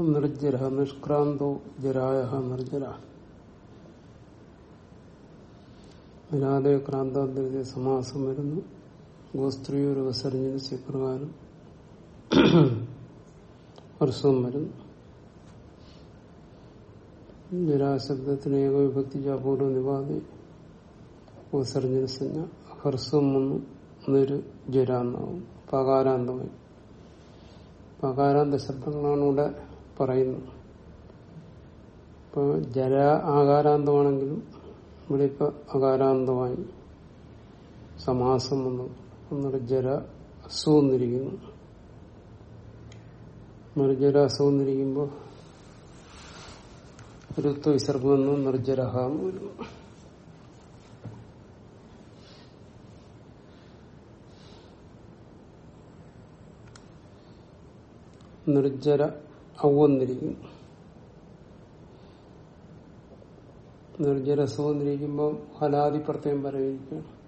നിർജര നിഷ്ക്രാന്തോ ജരായ നിർജര. അനാദയ ക്രാന്താന്തരത്തെ സമാസം വരുന്നു. ഗോസ്ത്രീയൊരു വിസർജന സിപ്രകാരം വർഷവും വരുന്നു. ജരാശബ്ദത്തിന് ഏകവിഭക്തി ചാപൂർവ നിവാദി ഉപസർജന സഞ്ജ ഹർസ്വം വന്നു. എന്നൊരു ജരാന്നാവും. പകാരാന്തമായി. പകാരാന്ത ശബ്ദങ്ങളാണ് ഇവിടെ പറയുന്നത് ഇപ്പോൾ ജല ആകാരാന്തമാണെങ്കിലും ഇവിടെ ഇപ്പോൾ അകാരാന്തമായി സമാസം വന്നു. ഒന്നുകൂടെ ജര നിർജല അസു അസുവന്നിരിക്കുമ്പോ ഋത്വ വിസർഗം വന്നു. നിർജലഹ വരുന്നു നിർജര ഔവന്നിരിക്കുന്നു നിർജര സുവന്നിരിക്കുമ്പോൾ ഹലാദി പ്രത്യം വരവിരിക്കുകയാണ്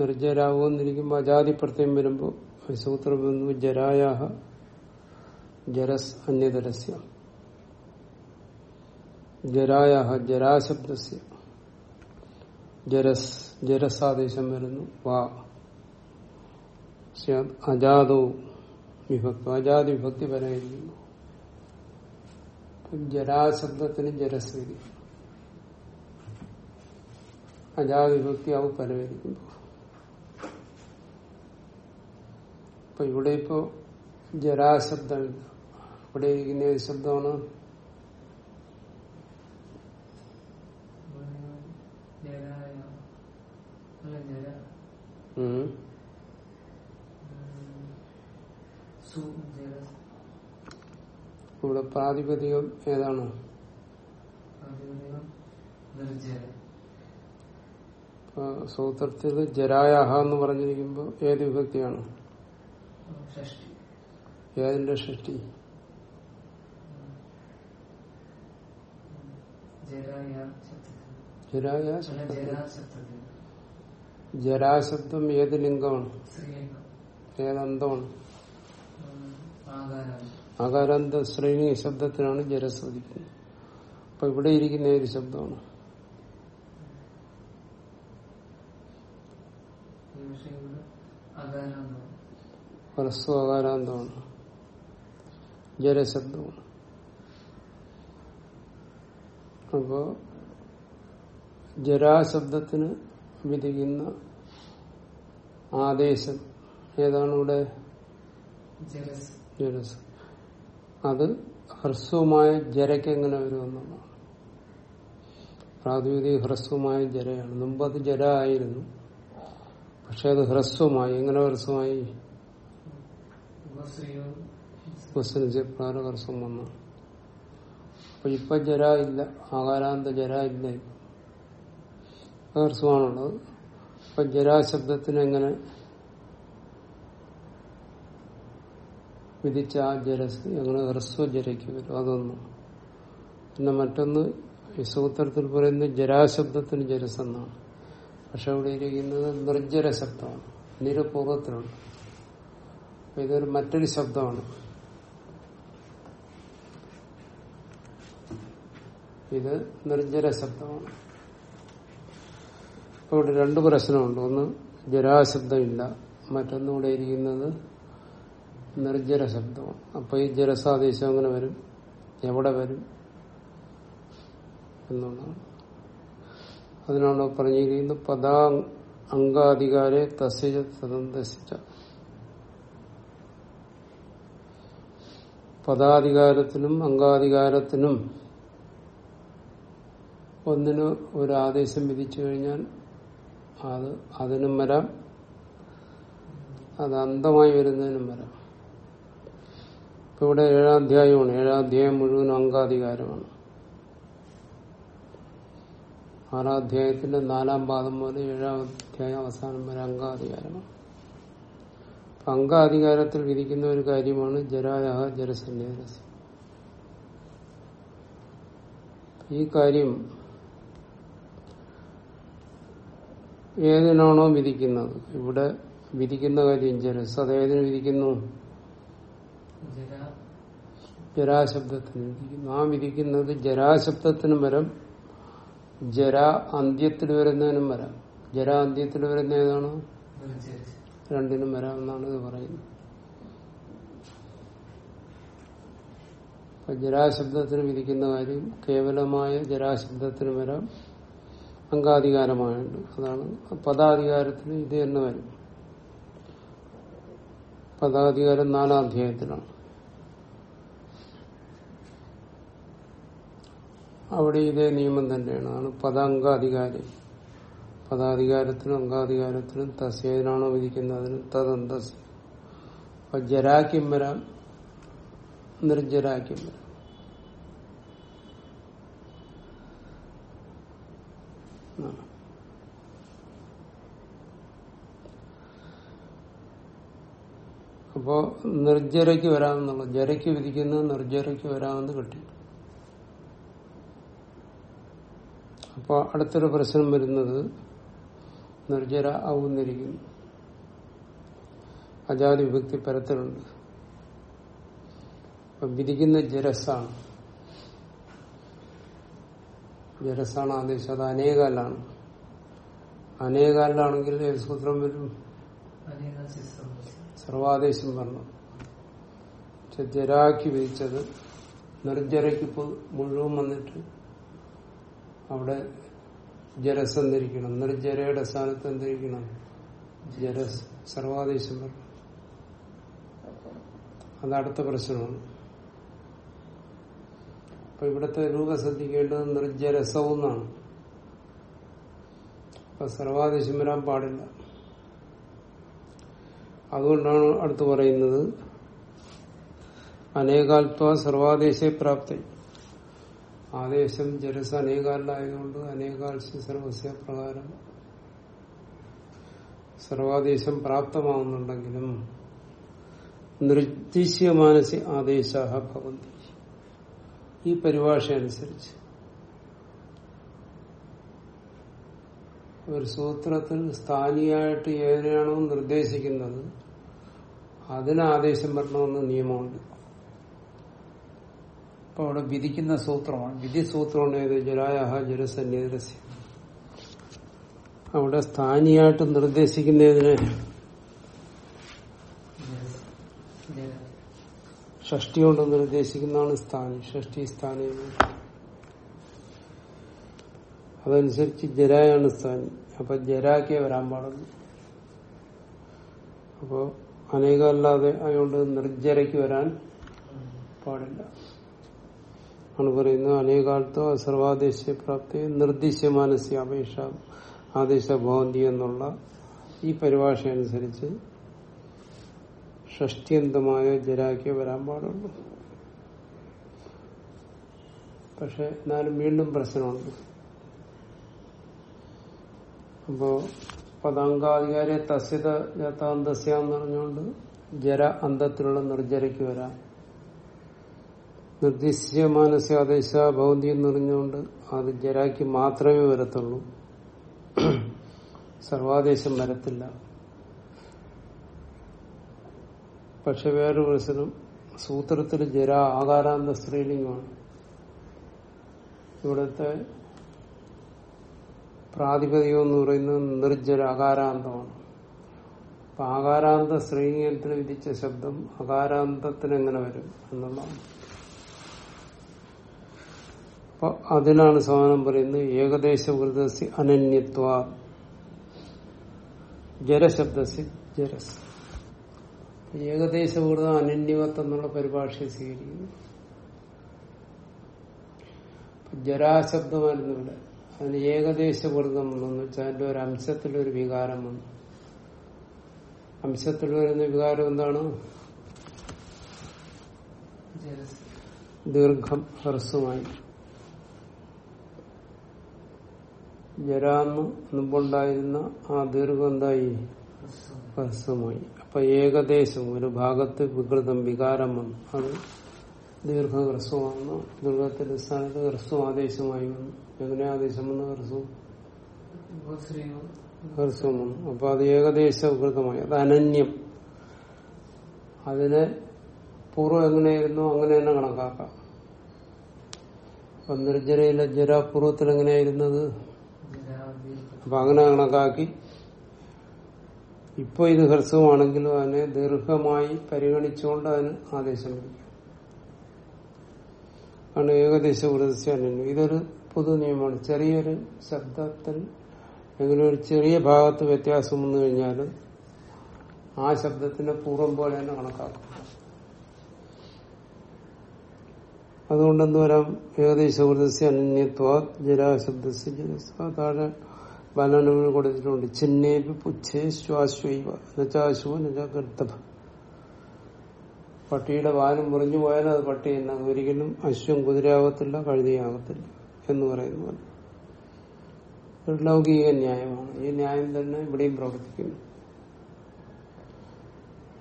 നിർജരാവുന്നിരിക്കുമ്പോൾ അജാതി പ്രത്യം വരുമ്പോൾ സൂത്രം വന്നു ജരായാഹ ജരസ് അന്യതരസ്യ. ജരായാഹ ജരാശബ്ദസ്യ. ജരസ് ജരസാദേശം വരുന്നു. വാ. അജാതവും വിഭക്തി അജാതി വിഭക്തി പരമായിരിക്കുന്നു ജരാശബ്ദത്തിന് ജരസ്ഥിതി അജാതിഭക്തി അവ പരമായിരിക്കുന്നു അപ്പൊ ഇവിടെ ഇപ്പോ ജരാശബ്ദമില്ല ഇവിടെ ഇരിക്കുന്ന ഏത് ശബ്ദമാണ്? ഉം. ഇവിടെ പ്രാതിപതികം ഏതാണ്? സൂത്രത്തിൽ ജരായാഹ എന്ന് പറഞ്ഞിരിക്കുമ്പോ ഏത് വിഭക്തിയാണ്? ഏതിന്റെ ഷഷ്ടി. ജരാശബ്ദം ഏത് ലിംഗമാണ്? ഏതന്തമാണ് ആകാരാന്ത ശ്രേണി ശബ്ദത്തിനാണ് ജരസ്വദിക്കുന്നത് അപ്പൊ ഇവിടെ ഇരിക്കുന്ന ഏത് ശബ്ദമാണ്? ഹ്രസ്വ ആകാരാന്തമാണ്. ജലശബ്ദമാണ് അപ്പോ ജരാശബ്ദത്തിന് വിധിക്കുന്ന ആദേശം ഏതാണ് ഇവിടെ? ജരസ് അത് ഹ്രസ്വമായ ജരയ്ക്ക് എങ്ങനെ വരുമെന്നാണ് പ്രാതിവിധി ഹ്രസ്വമായ ജരയാണ്. മുമ്പ് അത് ജര ആയിരുന്നു പക്ഷെ അത് ഹ്രസ്വമായി. എങ്ങനെ ഹ്രസ്വമായി? ഹ്രസ്വം വന്നു. അപ്പൊ ഇപ്പൊ ജര ഇല്ല. ആകാരാന്ത ജര ഇല്ല ഇപ്പൊ. ഹ്രസ്വമാണുള്ളത്. അപ്പൊ ജരാശബ്ദത്തിന് എങ്ങനെ വിധിച്ച ആ ജരസ് അങ്ങനെ ഹ്രസ്വ ജരയ്ക്ക് വരും അതൊന്ന്. പിന്നെ മറ്റൊന്ന് ഈ സൂത്രത്തിൽ പറയുന്നത് ജരാശബ്ദത്തിന് ജരസ് എന്നാണ് പക്ഷെ അവിടെ ഇരിക്കുന്നത് നിർജര ശബ്ദമാണ് നിരപൂർവത്തിലുണ്ട് ഇതൊരു മറ്റൊരു ശബ്ദമാണ്. ഇത് നിർജര ശബ്ദമാണ് ഇപ്പൊ ഇവിടെ രണ്ട് പ്രശ്നമുണ്ട്. ഒന്ന് ജരാശബ്ദമില്ല മറ്റൊന്നുകൂടെ ഇരിക്കുന്നത് നിർജര ശബ്ദമാണ്. അപ്പൊ ഈ ജലസാദേശം അങ്ങനെ വരും? എവിടെ വരും? എന്നുള്ളതാണ് അതിനാണ് പറഞ്ഞിരിക്കുന്നത് പദാ അംഗാധികാരെ തസ്യ തദന്തസിച്ച പദാധികാരത്തിനും അംഗാധികാരത്തിനും ഒന്നിന് ഒരു ആദേശം വിധിച്ചു കഴിഞ്ഞാൽ അത് അതിനും വരാം. അത് അന്തമായി വരുന്നതിനും വരാം. ഇവിടെ ഏഴാം അധ്യായമാണ്. ഏഴാം അധ്യായം മുഴുവൻ അംഗാധികാരമാണ്. ആറാം അധ്യായത്തിന്റെ നാലാം പാദം മുതൽ ഏഴാം അധ്യായം അവസാനം വരെ അംഗാധികാരമാണ്. അംഗാധികാരത്തിൽ വിധിക്കുന്ന ഒരു കാര്യമാണ് ജരായ ജലസന്യാസി ഈ കാര്യം ഏതിനാണോ വിധിക്കുന്നത്? ഇവിടെ വിധിക്കുന്ന കാര്യം ജരസ് അത് ഏതിന് വിധിക്കുന്നു? ജരാശബ്ദത്തിന്. നാം ആ വിധിക്കുന്നത് ജരാശബ്ദത്തിനും വരാം ജരാ അന്ത്യത്തിൽ വരുന്നതിനും വരാം. ജരാ അന്ത്യത്തിൽ വരുന്ന ഏതാണ്? രണ്ടിനും വരാം എന്നാണ് ഇത് പറയുന്നത്. അപ്പൊ ജരാശബ്ദത്തിന് വിധിക്കുന്ന കാര്യം കേവലമായ ജരാശബ്ദത്തിന് വരാം അംഗാധികാരമായുണ്ട്. അതാണ് പദാധികാരത്തിന് ഇത് തന്നെ വരും. പദാധികാരം നാലാം അധ്യായത്തിലാണ്. അവിടെ ഇതേ നിയമം തന്നെയാണ്. ആണ് പദാംഗാധികാരി. പദാധികാരത്തിനും അംഗാധികാരത്തിനും തസ്യതിനാണോ വിധിക്കുന്നതിന് തദന്തസ് അപ്പൊ ജരാക്കും വരാം. നിർജരാക്കും വരാം. അപ്പോ നിർജരയ്ക്ക് വരാമെന്നുള്ള ജരയ്ക്ക് വിധിക്കുന്നത് നിർജരയ്ക്ക് വരാമെന്ന് കിട്ടി. അപ്പൊ അടുത്തൊരു പ്രശ്നം വരുന്നത് നിർജര ആവുന്നിരിക്കുന്നു അജാതി വിഭക്തി പരത്തിലുണ്ട്. അപ്പം വിധിക്കുന്ന ജരസാണ്. ജരസാണ് ആദേശം അത് അനേകാലാണ്. അനേകാലിലാണെങ്കിൽ സൂത്രം വരും? സർവാദേശം പറഞ്ഞു. പക്ഷെ ജരാക്കി വിധിച്ചത് നിർജരയ്ക്ക് മുഴുവൻ വന്നിട്ട് അവിടെ ജരസ് എന്തിരിക്കണം? ജരയുടെ സ്ഥാനത്ത് എന്തിരിക്കണം? ജരസ് സർവാദേശം പറഞ്ഞു. അത് അടുത്ത പ്രശ്നമാണ്. അപ്പൊ ഇവിടുത്തെ രൂപ ശ്രദ്ധിക്കേണ്ടത് നിർജരസവും എന്നാണ്. അപ്പൊ സർവാദേശം വരാൻ പാടില്ല. അതുകൊണ്ടാണ് അടുത്ത് പറയുന്നത് അനേകാൽത്വ സർവാദേശ പ്രാപ്തി. ആദേശം ജലസ് അനേകാലിലായതുകൊണ്ട് അനേകാൽസ്യ സർവസ്യ പ്രകാരം സർവാദേശം പ്രാപ്തമാവുന്നുണ്ടെങ്കിലും നിർദ്ദിശ്യ മാനസി ആദേശ ഭവന്തി. ഈ പരിഭാഷ അനുസരിച്ച് ഒരു സൂത്രത്തിൽ സ്ഥാനിയായിട്ട് ഏതിനാണോ നിർദ്ദേശിക്കുന്നത് അതിന് ആദേശം വരണമെന്ന് നിയമമുണ്ട്. അപ്പൊ അവിടെ വിധിക്കുന്ന സൂത്രമാണ്. വിധി സൂത്രമാണ് ഏത്? ജലായഹ ജലസന്യരസ്യ അവിടെ സ്ഥാനിയായിട്ട് നിർദ്ദേശിക്കുന്നതിന് ഷഷ്ടി കൊണ്ട് നിർദ്ദേശിക്കുന്നതാണ് സ്ഥാനി. ഷഷ്ടി സ്ഥാനി. അതനുസരിച്ച് ജരായാണ് സ്ഥാനി. അപ്പൊ ജരാക്കേ വരാൻ പാടുള്ളൂ അപ്പോ അനേകമല്ലാതെ അതുകൊണ്ട് നിർജരയ്ക്ക് വരാൻ പാടില്ല. ആണ് പറയുന്നത് അനേകാലത്തോ സർവാദേശ പ്രാപ്തി നിർദ്ദിശ്യ മാനസിക അപേക്ഷ ആദേശ ഭവന്തി എന്നുള്ള ഈ പരിഭാഷ അനുസരിച്ച് ഷഷ്ടിയന്തമായ ജരാക്കിയ വരാൻ പാടുള്ളൂ. പക്ഷെ എന്നാലും വീണ്ടും പ്രശ്നമുണ്ട്. അപ്പോ പദാങ്കാധികാരി തസ്യത ജാത്താന്തസ്യ എന്ന് പറഞ്ഞുകൊണ്ട് ജര അന്തത്തിലുള്ള നിർജരയ്ക്ക് വരാം. നിർദ്ദിശ്യ മാനസ്യ ആദേശ ഭൗതി എന്ന് പറഞ്ഞുകൊണ്ട് അത് ജരാക്ക് മാത്രമേ വരത്തുള്ളൂ. സർവാദേശം വരത്തില്ല. പക്ഷെ വേറൊരു പ്രശ്നം സൂത്രത്തിൽ ജര ആകാരാന്ത സ്ത്രീലിംഗമാണ്. ഇവിടുത്തെ പ്രാതിപതികം എന്ന് പറയുന്നത് നിർജര അകാരാന്തമാണ് അപ്പൊ ആകാരാന്ത സ്ത്രീലിംഗത്തിന് വിധിച്ച ശബ്ദം അകാരാന്തത്തിന് എങ്ങനെ വരും എന്നുള്ളതാണ്. അപ്പൊ അതിനാണ് സമാനം പറയുന്നത് ഏകദേശ വൃതസി അനന്യത്വ. ജലശബ്ദസി ജരസ്. ഏകദേശ വൃതം അനന്യവത്വം എന്നുള്ള പരിഭാഷയെ സ്വീകരിക്കുന്നു. ജരാശബ്ദമായിരുന്നു ഇവിടെ. അതിന് ഏകദേശ വൃതം എന്ന് വെച്ചാൽ അതിന്റെ ഒരു അംശത്തിലൊരു വികാരം വന്നു. അംശത്തിൽ വരുന്ന വികാരം എന്താണ്? ദീർഘം ഹ്രസ്വമായി. ജരാന്ന് മുമ്പുണ്ടായിരുന്ന ആ ദീർഘം എന്തായി? ഹ്രസ്വമായി അപ്പൊ ഏകദേശം ഒരു ഭാഗത്ത് വികൃതം വികാരം വന്നു അത് ദീർഘ ഹ്രസ്വമാണെന്ന് ദീർഘത്തിന്റെ സ്ഥാനത്ത് ഹ്രസ്വം ആദേശമായി വന്നു. എങ്ങനെ ആദേശം വന്നു ഹ്രസ്വം? ഹ്രസ്വം വന്നു അപ്പൊ അത് ഏകദേശ വികൃതമായി. അത് അനന്യം. അതിനെ പൂർവം എങ്ങനെയായിരുന്നു? അങ്ങനെ തന്നെ കണക്കാക്കാം. നിർജരയിലെ ജര പൂർവത്തിൽ എങ്ങനെയായിരുന്നത്? അപ്പൊ അങ്ങനെ കണക്കാക്കി. ഇപ്പൊ ഇത് ഹ്രസ്വമാണെങ്കിലും അതിനെ ദീർഘമായി പരിഗണിച്ചുകൊണ്ട് അതിന് ആദേശം ആണ് ഏകദേശ വൃതസ്യാനന്യം ഇതൊരു പൊതു നിയമമാണ്. ചെറിയൊരു ശബ്ദത്തിൽ എങ്ങനെ ഒരു ചെറിയ ഭാഗത്ത് വ്യത്യാസം വന്നു കഴിഞ്ഞാൽ ആ ശബ്ദത്തിന്റെ പൂർവം പോലെ തന്നെ കണക്കാക്കും. അതുകൊണ്ട് എന്ത് വരാം ഏകദേശ വൃതസ്യ അനന്യത്വ ജരാശബ്ദസ്യ താഴെ ബാലനുകൾ കൊടുത്തിട്ടുണ്ട്. ചിന്നേപി പുച്ഛേ ശ്വാശ്വൈവ. നച്ചാശുവ നച്ച ഗർത്തഭ പട്ടിയുടെ വാലും മുറിഞ്ഞു പോയാൽ അത് പട്ടി തന്നെ. ഒരിക്കലും അശ്വം കുതിരയാകത്തില്ല കഴുതിയാകത്തില്ല എന്ന് പറയുന്നത് ഒരു ലൗകിക ന്യായമാണ്. ഈ ന്യായം തന്നെ ഇവിടെയും പ്രവർത്തിക്കുന്നു.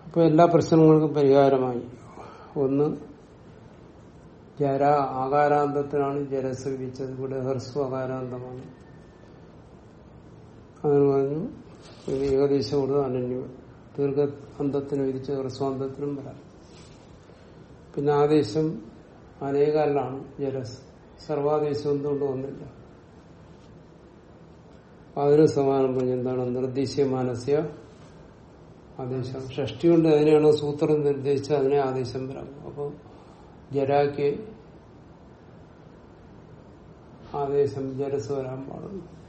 അപ്പൊ എല്ലാ പ്രശ്നങ്ങൾക്കും പരിഹാരമായി. ഒന്ന് ജര ആകാരാന്തത്തിനാണ് ജരസ് വിധിച്ചത് ഇവിടെ ഹർസ്വ ആകാരാന്തമാണ് അതിന് പറഞ്ഞു ഇത് ഏകദേശം കൂടുതൽ അനന്യം ദീർഘ അന്തത്തിനും ഇരിച്ച് ഹ്രസ്വാന്തത്തിനും വരാം. പിന്നെ ആദേശം അനേകാലാണ് ജലസ്. സർവാദേശം എന്തുകൊണ്ട് വന്നില്ല? അതിന് സമാനം പറഞ്ഞ എന്താണ്? നിർദ്ദേശീയ മാനസ്യ ആദേശം. ഷഷ്ടി കൊണ്ട് അതിനെയാണ് സൂത്രം നിർദ്ദേശിച്ച് അതിനെ ആദേശം വരാം. അപ്പോൾ ജരാക്ക് ആദേശം ജലസ് വരാൻ പാടുള്ളൂ.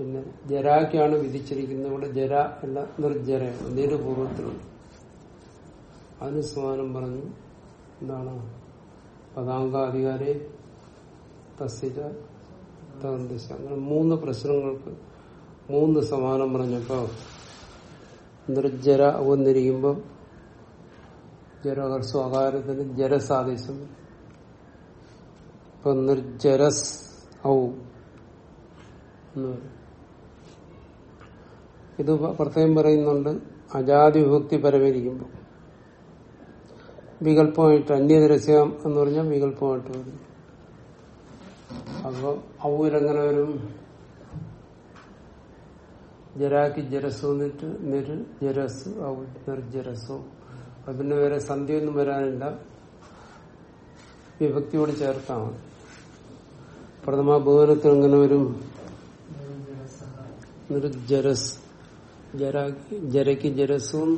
പിന്നെ ജരാക്കാണ് വിധിച്ചിരിക്കുന്നത്. ഇവിടെ ജര അല്ല നിർജരയാണ് നിരുപൂർവത്തിലുണ്ട് അതിന് സ്മാനം പറഞ്ഞു എന്താണ്? പതാങ്കാധികാരെ തദ്ദേശ. അങ്ങനെ മൂന്ന് പ്രശ്നങ്ങൾക്ക് മൂന്ന് സമാനം പറഞ്ഞപ്പോ നിർജര വന്നിരിക്കുമ്പം ജരഹർസ്വ ആകാരത്തിന് ജരസാദേശം. ഇപ്പൊ നിർജരസ് ഔ എന്ന് പറയും ഇത് പ്രത്യേകം പറയുന്നുണ്ട്. അജാതി വിഭക്തി പരമേരിക്കുമ്പോൾ വികല്പമായിട്ട് അന്യദരസ്യം എന്ന് പറഞ്ഞാൽ വികല്പമായിട്ട് വരും. അപ്പൊ അവരെങ്ങനെ വരും ജരാക്കി ജരസോ എന്നിട്ട് നിര് ജരസ് നിർജരസോ അതിന് വേറെ സന്ധ്യയൊന്നും വരാനില്ല. വിഭക്തിയോട് ചേർത്താ മതി. പ്രഥമ ഭുവനത്തിൽ എങ്ങനെ വരും. നിർജരസ് ജരാക്കി ജരസും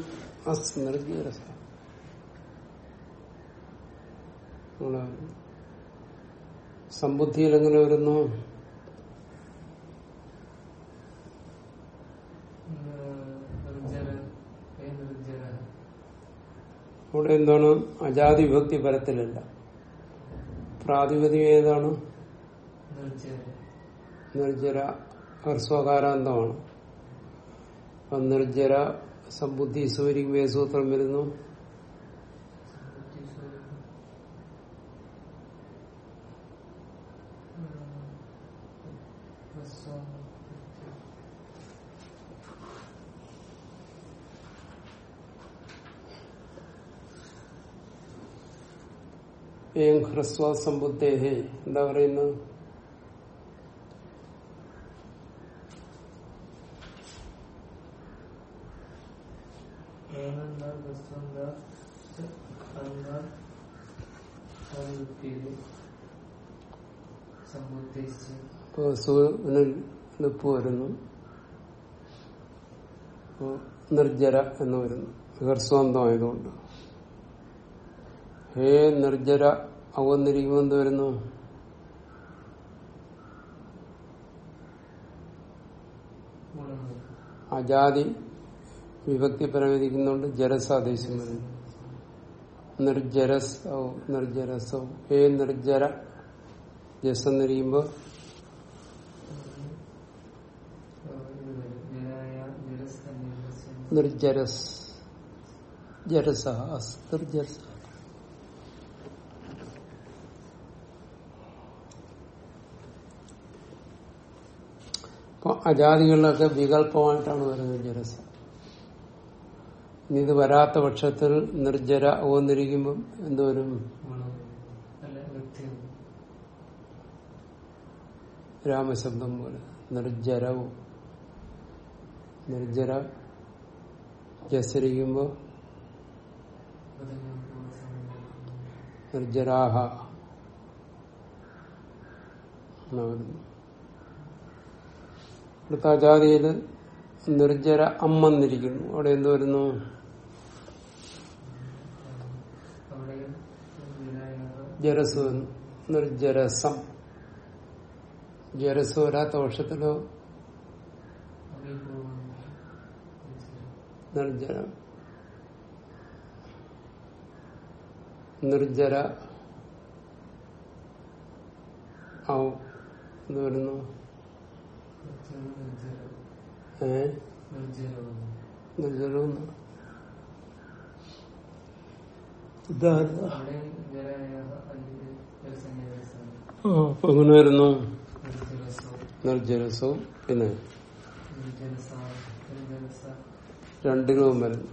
അസ്മൃതി നിർജരസ സമ്പുദ്ധിയിൽ എങ്ങനെ വരുന്നു അവിടെ എന്താണ് അജാതി വിഭക്തി പരത്തിലല്ല പ്രാതിപതികം ഏതാണ് നിർജര ഹർസ്വകാരാന്തമാണ് അപ്പൊ നിർജര സമ്പുദ്ധി സൂര്യക്ക് വേസൂത്രം വരുന്നു. ഏം ഹ്രസ്വ സമ്പുദ്ധേഹേ. എന്താ പറയുന്നത്? ലിപ്പ് വരുന്നു നിർജര എന്ന് വരുന്നു. ഹർസ്വന്തമായതുകൊണ്ട് ഹേ നിർജര അവന്നിരിക്കുമ്പോൾ എന്ത് വരുന്നു. അജാതി വിഭക്തി പരമിരിക്കുന്നുണ്ട് ജരസാദേശം വരുന്നു നിർജരസ് നിർജരസോ ഹേ നിർജര ജസ് എന്നിരിക്കുമ്പോ നിർജരസ് ജരസ നിർജരസ അപ്പൊ അജാതികളിലൊക്കെ വികല്പമായിട്ടാണ് വരുന്നത് ജരസ ഇത് വരാത്ത പക്ഷത്തിൽ നിർജര ഓന്നിരിക്കുമ്പം എന്തോരും രാമശബ്ദം പോലെ. നിർജരവും. നിർജര ജസരിക്കുമ്പോ നിർജരാഹ എന്നാ നിർജര അമ്മന്നിരിക്കുന്നു. അവിടെ എന്ത് വരുന്നു? ജരസു നിർജരസം ജരസ് വരാത്ത വർഷത്തിലോ നിർജര നിർജര ആവും എന്ത് വരുന്നു? ആ, അപ്പൊ എങ്ങനെ വരുന്നു? നിർജരസവും പിന്നെ? രണ്ടിനും വരുന്നു.